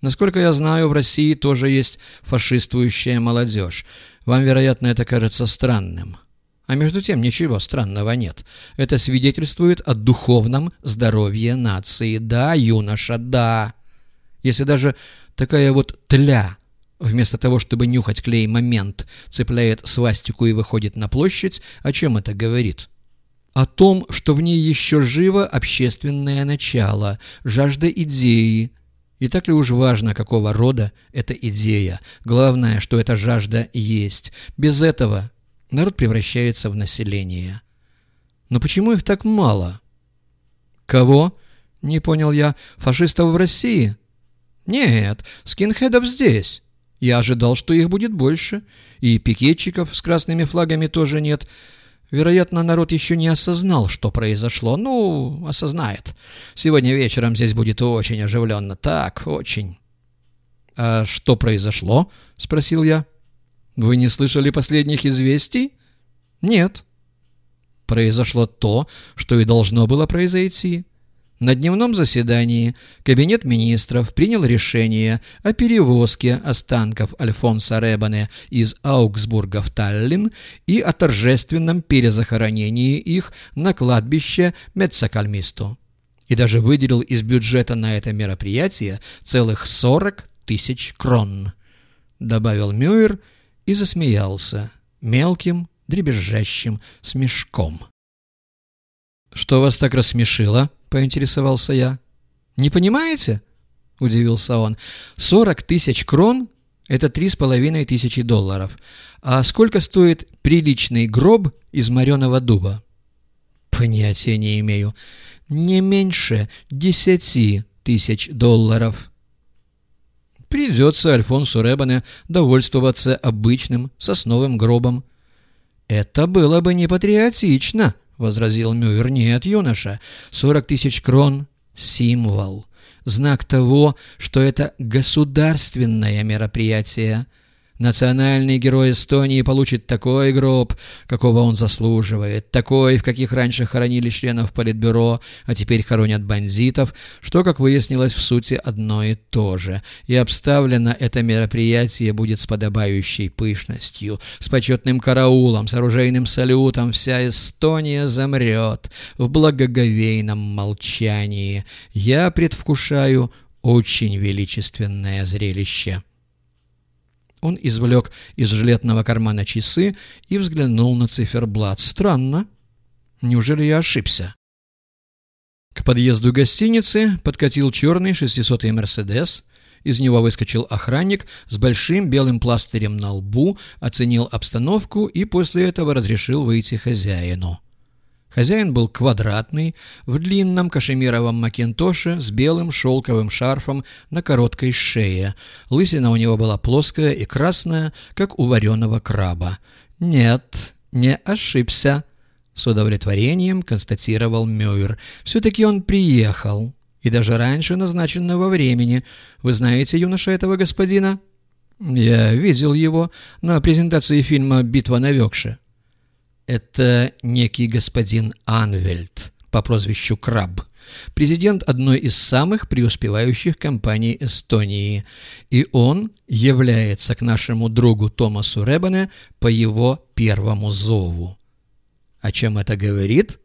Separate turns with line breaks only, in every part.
Насколько я знаю, в России тоже есть фашистующая молодежь. Вам, вероятно, это кажется странным. А между тем ничего странного нет. Это свидетельствует о духовном здоровье нации. Да, юноша, да. Если даже такая вот тля, вместо того, чтобы нюхать клей «Момент», цепляет свастику и выходит на площадь, о чем это говорит? О том, что в ней еще живо общественное начало, жажда идеи, и так ли уж важно, какого рода эта идея? Главное, что эта жажда есть. Без этого народ превращается в население. Но почему их так мало? Кого? Не понял я. Фашистов в России? Нет, скинхедов здесь. Я ожидал, что их будет больше. И пикетчиков с красными флагами тоже нет. Вероятно, народ еще не осознал, что произошло. Ну, осознает. Сегодня вечером здесь будет очень оживленно. Так, очень. «А что произошло?» — спросил я. «Вы не слышали последних известий?» «Нет». «Произошло то, что и должно было произойти. На дневном заседании Кабинет министров принял решение о перевозке останков Альфонса Ребане из Аугсбурга в Таллин и о торжественном перезахоронении их на кладбище Мецакальмисту. И даже выделил из бюджета на это мероприятие целых 40 тысяч крон. Добавил Мюэр и засмеялся мелким дребезжащим смешком. «Что вас так рассмешило?» — поинтересовался я. «Не понимаете?» — удивился он. «Сорок тысяч крон — это три с половиной тысячи долларов. А сколько стоит приличный гроб из мореного дуба?» «Понятия не имею. Не меньше десяти тысяч долларов». Придется Альфонсу Ребане довольствоваться обычным сосновым гробом. «Это было бы не патриотично», — возразил Мюэр. «Нет, юноша, сорок тысяч крон — символ, знак того, что это государственное мероприятие». Национальный герой Эстонии получит такой гроб, какого он заслуживает, такой, в каких раньше хоронили членов Политбюро, а теперь хоронят бандитов, что, как выяснилось, в сути одно и то же. И обставлено это мероприятие будет с подобающей пышностью, с почетным караулом, с оружейным салютом. Вся Эстония замрет в благоговейном молчании. Я предвкушаю очень величественное зрелище. Он извлек из жилетного кармана часы и взглянул на циферблат. «Странно. Неужели я ошибся?» К подъезду гостиницы подкатил черный шестисотый «Мерседес». Из него выскочил охранник с большим белым пластырем на лбу, оценил обстановку и после этого разрешил выйти хозяину. Хозяин был квадратный, в длинном кашемировом макинтоше с белым шелковым шарфом на короткой шее. Лысина у него была плоская и красная, как у вареного краба. «Нет, не ошибся», — с удовлетворением констатировал Мюэр. «Все-таки он приехал, и даже раньше назначенного времени. Вы знаете юноша этого господина?» «Я видел его на презентации фильма «Битва на Векше». Это некий господин Анвельд по прозвищу Краб, президент одной из самых преуспевающих компаний Эстонии, и он является к нашему другу Томасу Ребане по его первому зову. О чем это говорит?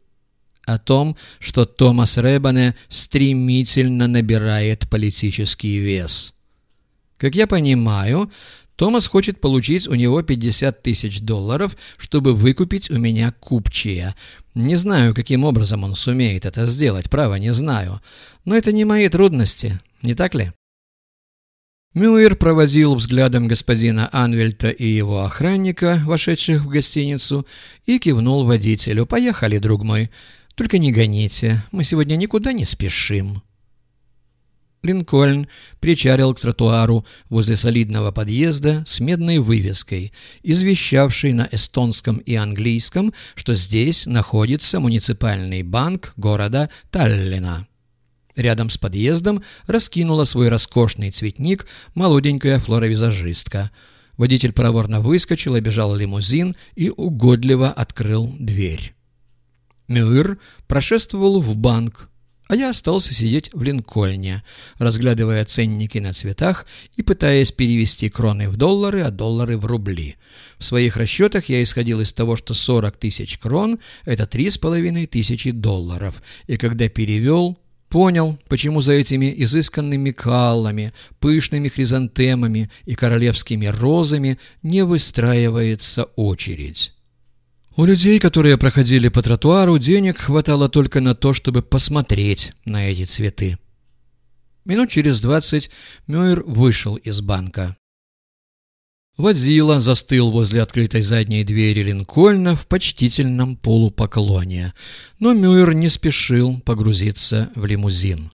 О том, что Томас Ребане стремительно набирает политический вес. Как я понимаю, Томас хочет получить у него 50 тысяч долларов, чтобы выкупить у меня купчия. Не знаю, каким образом он сумеет это сделать, право не знаю. Но это не мои трудности, не так ли? Мюллер проводил взглядом господина Анвельта и его охранника, вошедших в гостиницу, и кивнул водителю. «Поехали, друг мой. Только не гоните, мы сегодня никуда не спешим». Линкольн причалил к тротуару возле солидного подъезда с медной вывеской, извещавшей на эстонском и английском, что здесь находится муниципальный банк города Таллина. Рядом с подъездом раскинула свой роскошный цветник молоденькая флоровизажистка. Водитель проворно выскочил, обежал лимузин и угодливо открыл дверь. Мюир прошествовал в банк, а я остался сидеть в Линкольне, разглядывая ценники на цветах и пытаясь перевести кроны в доллары, а доллары в рубли. В своих расчетах я исходил из того, что 40 тысяч крон – это 3,5 тысячи долларов, и когда перевел, понял, почему за этими изысканными каллами, пышными хризантемами и королевскими розами не выстраивается очередь. У людей, которые проходили по тротуару, денег хватало только на то, чтобы посмотреть на эти цветы. Минут через двадцать Мюэр вышел из банка. Водила застыл возле открытой задней двери Линкольна в почтительном полупоклоне, но Мюэр не спешил погрузиться в лимузин.